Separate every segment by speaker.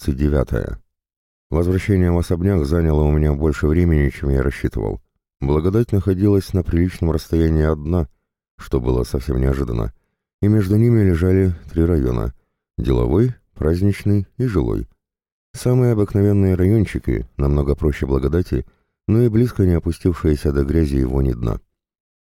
Speaker 1: 39. Возвращение в особняк заняло у меня больше времени, чем я рассчитывал. Благодать находилась на приличном расстоянии одна, что было совсем неожиданно, и между ними лежали три района – деловой, праздничный и жилой. Самые обыкновенные райончики, намного проще благодати, но и близко не опустившиеся до грязи его ни дна.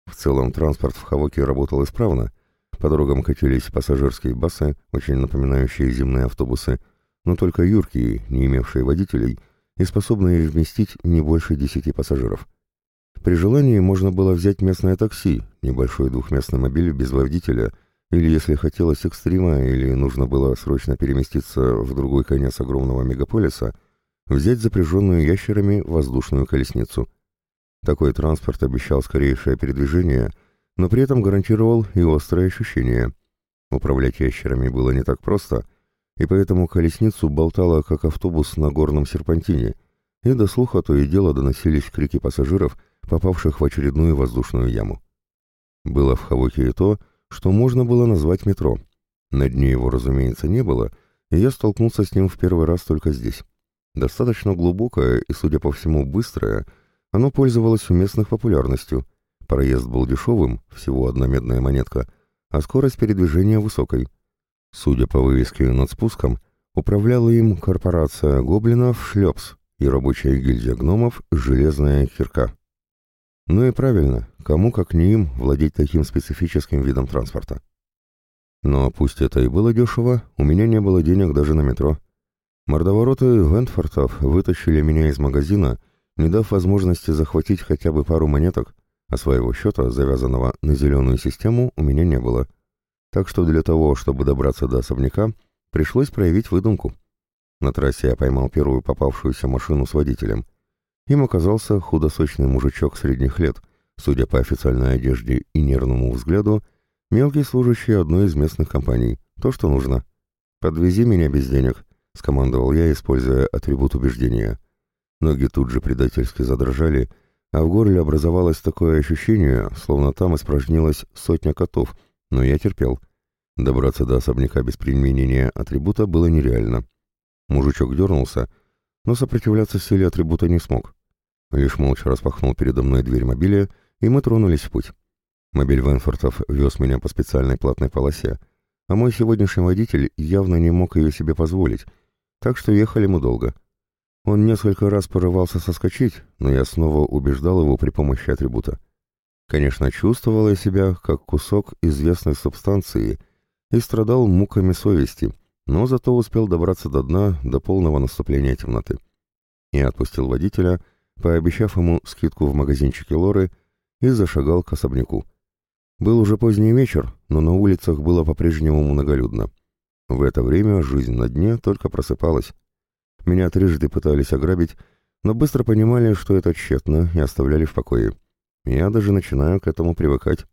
Speaker 1: В целом транспорт в Хавоке работал исправно, по дорогам катились пассажирские басы, очень напоминающие земные автобусы, но только юркие, не имевшие водителей и способные вместить не больше десяти пассажиров. При желании можно было взять местное такси, небольшой двухместный мобиль без водителя, или если хотелось экстрима, или нужно было срочно переместиться в другой конец огромного мегаполиса, взять запряженную ящерами воздушную колесницу. Такой транспорт обещал скорейшее передвижение – но при этом гарантировал и острые ощущения. Управлять ящерами было не так просто, и поэтому колесницу болтало, как автобус на горном серпантине, и до слуха то и дело доносились крики пассажиров, попавших в очередную воздушную яму. Было в Хавоке и то, что можно было назвать метро. На дне его, разумеется, не было, и я столкнулся с ним в первый раз только здесь. Достаточно глубокое и, судя по всему, быстрое, оно пользовалось у местных популярностью — Проезд был дешевым, всего одна медная монетка, а скорость передвижения высокой. Судя по вывеске над спуском, управляла им корпорация гоблинов «Шлепс» и рабочая гильдия гномов «Железная кирка». Ну и правильно, кому как не им владеть таким специфическим видом транспорта. Но пусть это и было дешево, у меня не было денег даже на метро. Мордовороты Вентфортов вытащили меня из магазина, не дав возможности захватить хотя бы пару монеток, а своего счета, завязанного на зеленую систему, у меня не было. Так что для того, чтобы добраться до особняка, пришлось проявить выдумку. На трассе я поймал первую попавшуюся машину с водителем. Им оказался худосочный мужичок средних лет, судя по официальной одежде и нервному взгляду, мелкий служащий одной из местных компаний. То, что нужно. «Подвези меня без денег», — скомандовал я, используя атрибут убеждения. Ноги тут же предательски задрожали, — а в горле образовалось такое ощущение, словно там испражнилась сотня котов, но я терпел. Добраться до особняка без применения атрибута было нереально. Мужичок дернулся, но сопротивляться силе атрибута не смог. Лишь молча распахнул передо мной дверь мобиля, и мы тронулись в путь. Мобиль Венфортов вез меня по специальной платной полосе, а мой сегодняшний водитель явно не мог ее себе позволить, так что ехали мы долго — он несколько раз порывался соскочить, но я снова убеждал его при помощи атрибута. Конечно, чувствовал я себя как кусок известной субстанции и страдал муками совести, но зато успел добраться до дна до полного наступления темноты. Я отпустил водителя, пообещав ему скидку в магазинчике Лоры, и зашагал к особняку. Был уже поздний вечер, но на улицах было по-прежнему многолюдно. В это время жизнь на дне только просыпалась. Меня трижды пытались ограбить, но быстро понимали, что это тщетно, и оставляли в покое. Я даже начинаю к этому привыкать.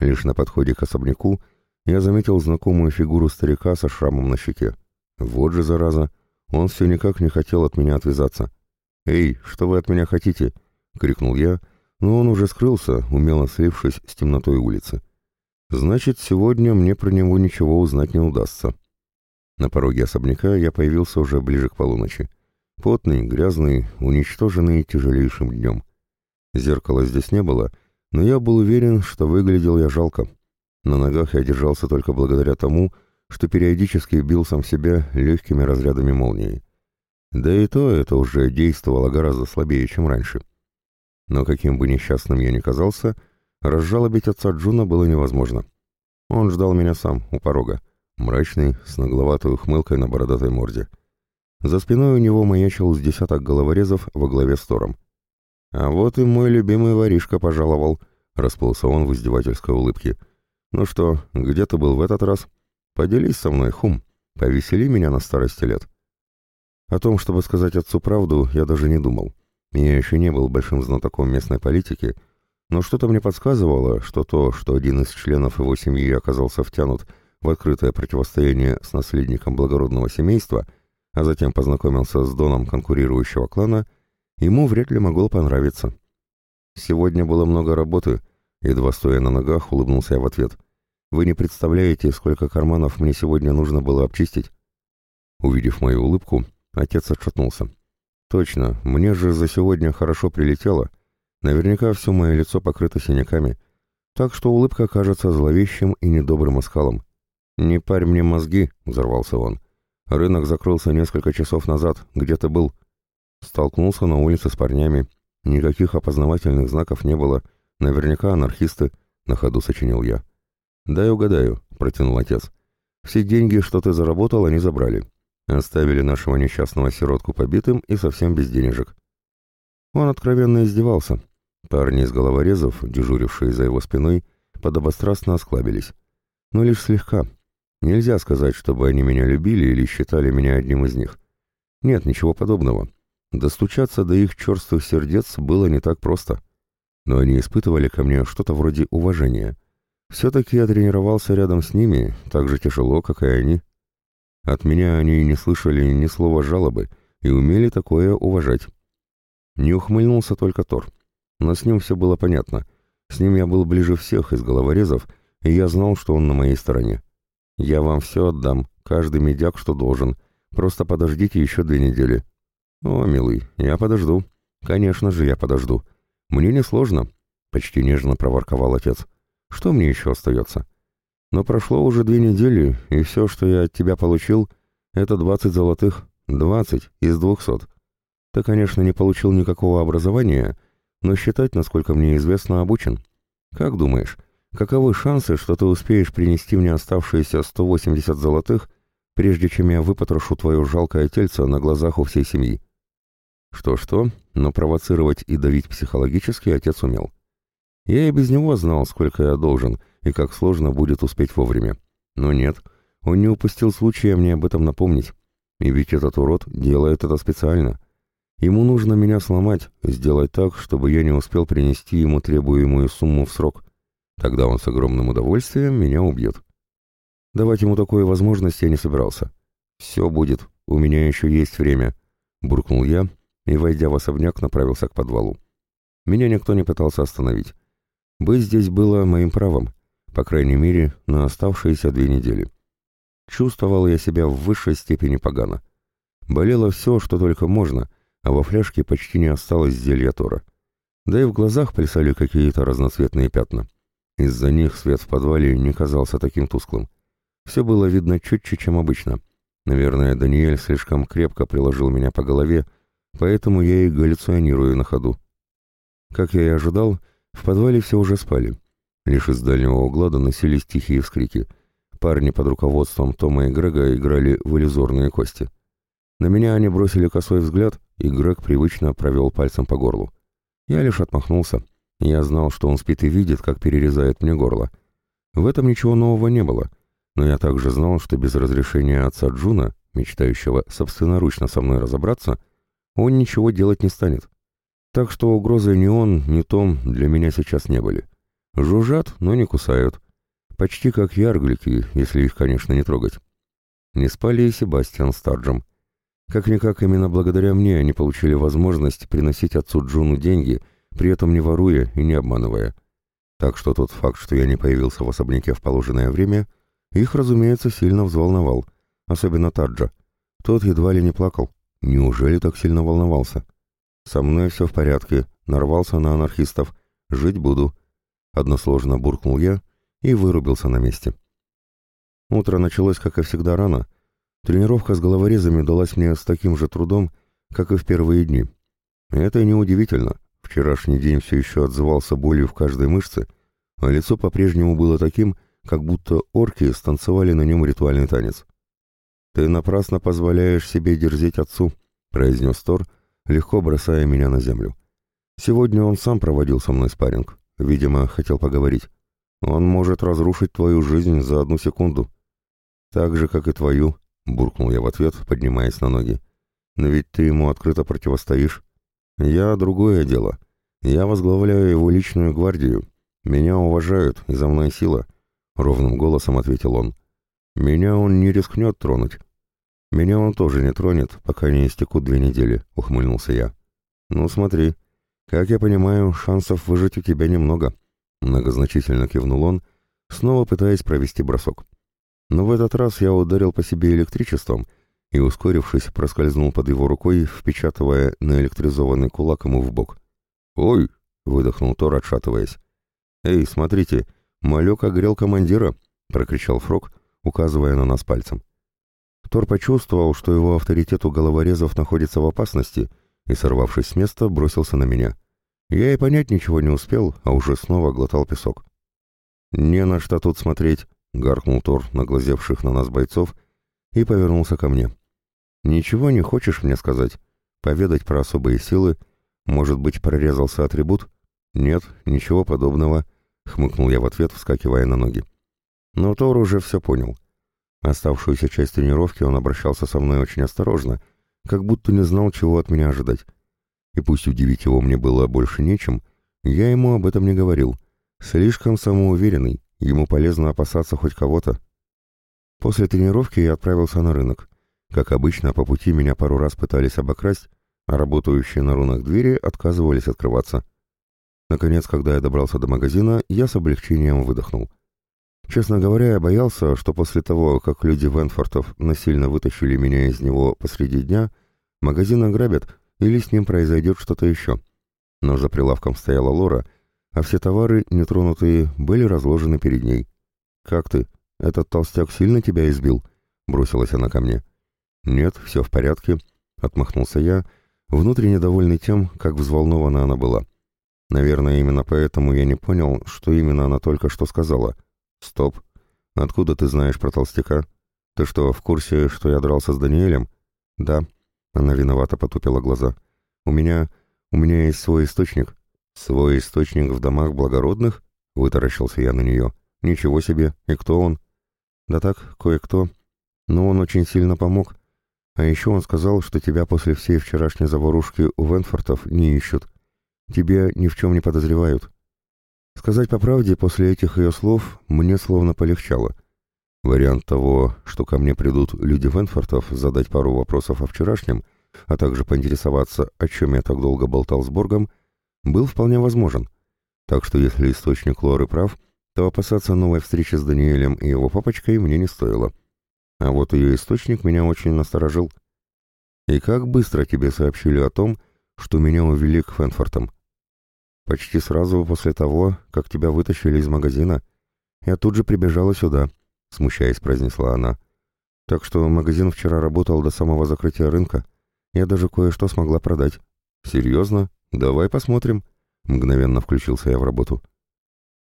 Speaker 1: Лишь на подходе к особняку я заметил знакомую фигуру старика со шрамом на щеке. Вот же зараза, он все никак не хотел от меня отвязаться. «Эй, что вы от меня хотите?» — крикнул я, но он уже скрылся, умело слившись с темнотой улицы. «Значит, сегодня мне про него ничего узнать не удастся». На пороге особняка я появился уже ближе к полуночи. Потный, грязный, уничтоженный тяжелейшим днем. Зеркала здесь не было, но я был уверен, что выглядел я жалко. На ногах я держался только благодаря тому, что периодически бил сам себя легкими разрядами молнии. Да и то это уже действовало гораздо слабее, чем раньше. Но каким бы несчастным я ни казался, разжалобить отца Джуна было невозможно. Он ждал меня сам, у порога мрачный, с нагловатой ухмылкой на бородатой морде. За спиной у него маячил с десяток головорезов во главе с Тором. «А вот и мой любимый воришка пожаловал», — расплылся он в издевательской улыбке. «Ну что, где ты был в этот раз? Поделись со мной, хум, повесели меня на старости лет». О том, чтобы сказать отцу правду, я даже не думал. Я еще не был большим знатоком местной политики, но что-то мне подсказывало, что то, что один из членов его семьи оказался втянут в открытое противостояние с наследником благородного семейства, а затем познакомился с доном конкурирующего клана, ему вряд ли могло понравиться. «Сегодня было много работы», — едва стоя на ногах, улыбнулся я в ответ. «Вы не представляете, сколько карманов мне сегодня нужно было обчистить». Увидев мою улыбку, отец отшатнулся. Точно, мне же за сегодня хорошо прилетело. Наверняка все мое лицо покрыто синяками, так что улыбка кажется зловещим и недобрым оскалом. «Не парь мне мозги», — взорвался он. «Рынок закрылся несколько часов назад. Где ты был?» Столкнулся на улице с парнями. Никаких опознавательных знаков не было. Наверняка анархисты, — на ходу сочинил я. «Дай угадаю», — протянул отец. «Все деньги, что ты заработал, они забрали. Оставили нашего несчастного сиротку побитым и совсем без денежек». Он откровенно издевался. Парни из головорезов, дежурившие за его спиной, подобострастно осклабились. Но лишь слегка. Нельзя сказать, чтобы они меня любили или считали меня одним из них. Нет, ничего подобного. Достучаться до их черствых сердец было не так просто. Но они испытывали ко мне что-то вроде уважения. Все-таки я тренировался рядом с ними, так же тяжело, как и они. От меня они не слышали ни слова жалобы и умели такое уважать. Не ухмыльнулся только Тор. Но с ним все было понятно. С ним я был ближе всех из головорезов, и я знал, что он на моей стороне. Я вам все отдам, каждый медяк, что должен. Просто подождите еще две недели. О, милый, я подожду. Конечно же, я подожду. Мне несложно, — почти нежно проворковал отец. Что мне еще остается? Но прошло уже две недели, и все, что я от тебя получил, это двадцать золотых. Двадцать из двухсот. Ты, конечно, не получил никакого образования, но считать, насколько мне известно, обучен. Как думаешь, каковы шансы, что ты успеешь принести мне оставшиеся 180 золотых, прежде чем я выпотрошу твое жалкое тельце на глазах у всей семьи? Что-что, но провоцировать и давить психологически отец умел. Я и без него знал, сколько я должен, и как сложно будет успеть вовремя. Но нет, он не упустил случая мне об этом напомнить. И ведь этот урод делает это специально. Ему нужно меня сломать, сделать так, чтобы я не успел принести ему требуемую сумму в срок. Тогда он с огромным удовольствием меня убьет. Давать ему такую возможность я не собирался. «Все будет, у меня еще есть время», — буркнул я и, войдя в особняк, направился к подвалу. Меня никто не пытался остановить. Быть здесь было моим правом, по крайней мере, на оставшиеся две недели. Чувствовал я себя в высшей степени погано. Болело все, что только можно, а во фляжке почти не осталось зелья Тора. Да и в глазах плясали какие-то разноцветные пятна. Из-за них свет в подвале не казался таким тусклым. Все было видно четче, чем обычно. Наверное, Даниэль слишком крепко приложил меня по голове, поэтому я и галлюционирую на ходу. Как я и ожидал, в подвале все уже спали. Лишь из дальнего угла доносились тихие вскрики. Парни под руководством Тома и Грега играли в иллюзорные кости. На меня они бросили косой взгляд, и Грег привычно провел пальцем по горлу. Я лишь отмахнулся. Я знал, что он спит и видит, как перерезает мне горло. В этом ничего нового не было, но я также знал, что без разрешения отца Джуна, мечтающего собственноручно со мной разобраться, он ничего делать не станет. Так что угрозы ни он, ни Том для меня сейчас не были. Жужжат, но не кусают. Почти как ярглики, если их, конечно, не трогать. Не спали и Себастьян с Тарджем. Как-никак именно благодаря мне они получили возможность приносить отцу Джуну деньги, при этом не воруя и не обманывая. Так что тот факт, что я не появился в особняке в положенное время, их, разумеется, сильно взволновал, особенно Таджа. Тот едва ли не плакал. Неужели так сильно волновался? «Со мной все в порядке, нарвался на анархистов. Жить буду», — односложно буркнул я и вырубился на месте. Утро началось, как и всегда, рано, Тренировка с головорезами далась мне с таким же трудом, как и в первые дни. это неудивительно. Вчерашний день все еще отзывался болью в каждой мышце, а лицо по-прежнему было таким, как будто орки станцевали на нем ритуальный танец. «Ты напрасно позволяешь себе дерзить отцу», — произнес Тор, легко бросая меня на землю. «Сегодня он сам проводил со мной спарринг. Видимо, хотел поговорить. Он может разрушить твою жизнь за одну секунду. Так же, как и твою, — буркнул я в ответ, поднимаясь на ноги. «Но ведь ты ему открыто противостоишь. Я — другое дело. Я возглавляю его личную гвардию. Меня уважают, и за мной сила», — ровным голосом ответил он. «Меня он не рискнет тронуть». «Меня он тоже не тронет, пока не истекут две недели», — ухмыльнулся я. «Ну смотри, как я понимаю, шансов выжить у тебя немного», — многозначительно кивнул он, снова пытаясь провести бросок. Но в этот раз я ударил по себе электричеством, и, ускорившись, проскользнул под его рукой, впечатывая наэлектризованный кулак ему в бок. «Ой!» — выдохнул Тор, отшатываясь. «Эй, смотрите, малек огрел командира!» — прокричал Фрог, указывая на нас пальцем. Тор почувствовал, что его авторитет у головорезов находится в опасности, и, сорвавшись с места, бросился на меня. Я и понять ничего не успел, а уже снова глотал песок. «Не на что тут смотреть», — гаркнул Тор на глазевших на нас бойцов и повернулся ко мне. «Ничего не хочешь мне сказать? Поведать про особые силы? Может быть, прорезался атрибут?» «Нет, ничего подобного», — хмыкнул я в ответ, вскакивая на ноги. Но Тор уже все понял. Оставшуюся часть тренировки он обращался со мной очень осторожно, как будто не знал, чего от меня ожидать. И пусть удивить его мне было больше нечем, я ему об этом не говорил. Слишком самоуверенный, ему полезно опасаться хоть кого-то. После тренировки я отправился на рынок. Как обычно, по пути меня пару раз пытались обокрасть, а работающие на рунах двери отказывались открываться. Наконец, когда я добрался до магазина, я с облегчением выдохнул. Честно говоря, я боялся, что после того, как люди Венфортов насильно вытащили меня из него посреди дня, магазин ограбят или с ним произойдет что-то еще. Но за прилавком стояла Лора, а все товары, нетронутые, были разложены перед ней. «Как ты? Этот толстяк сильно тебя избил?» — бросилась она ко мне. «Нет, все в порядке», — отмахнулся я, внутренне довольный тем, как взволнована она была. Наверное, именно поэтому я не понял, что именно она только что сказала — «Стоп. Откуда ты знаешь про толстяка? Ты что, в курсе, что я дрался с Даниэлем?» «Да». Она виновато потупила глаза. «У меня... у меня есть свой источник». «Свой источник в домах благородных?» — вытаращился я на нее. «Ничего себе! И кто он?» «Да так, кое-кто. Но он очень сильно помог. А еще он сказал, что тебя после всей вчерашней заварушки у Венфортов не ищут. Тебе ни в чем не подозревают. Сказать по правде, после этих ее слов мне словно полегчало. Вариант того, что ко мне придут люди Венфортов задать пару вопросов о вчерашнем, а также поинтересоваться, о чем я так долго болтал с Боргом, был вполне возможен. Так что если источник Лоры прав, то опасаться новой встречи с Даниэлем и его папочкой мне не стоило. А вот ее источник меня очень насторожил. «И как быстро тебе сообщили о том, что меня увели к Фенфортам?» Почти сразу после того, как тебя вытащили из магазина, я тут же прибежала сюда, смущаясь, произнесла она. Так что магазин вчера работал до самого закрытия рынка. Я даже кое-что смогла продать. Серьезно? Давай посмотрим. Мгновенно включился я в работу.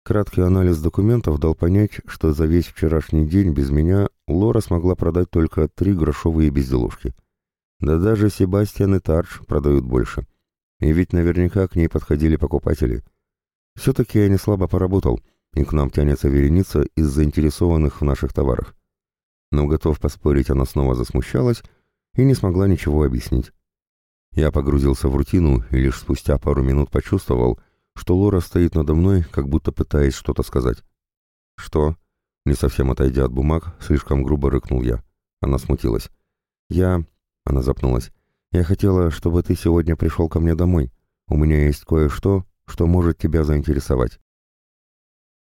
Speaker 1: Краткий анализ документов дал понять, что за весь вчерашний день без меня Лора смогла продать только три грошовые безделушки. Да даже Себастьян и Тардж продают больше. И ведь наверняка к ней подходили покупатели. Все-таки я не слабо поработал, и к нам тянется вереница из заинтересованных в наших товарах. Но готов поспорить, она снова засмущалась и не смогла ничего объяснить. Я погрузился в рутину и лишь спустя пару минут почувствовал, что Лора стоит надо мной, как будто пытаясь что-то сказать. «Что?» Не совсем отойдя от бумаг, слишком грубо рыкнул я. Она смутилась. «Я...» Она запнулась. Я хотела, чтобы ты сегодня пришел ко мне домой. У меня есть кое-что, что может тебя заинтересовать.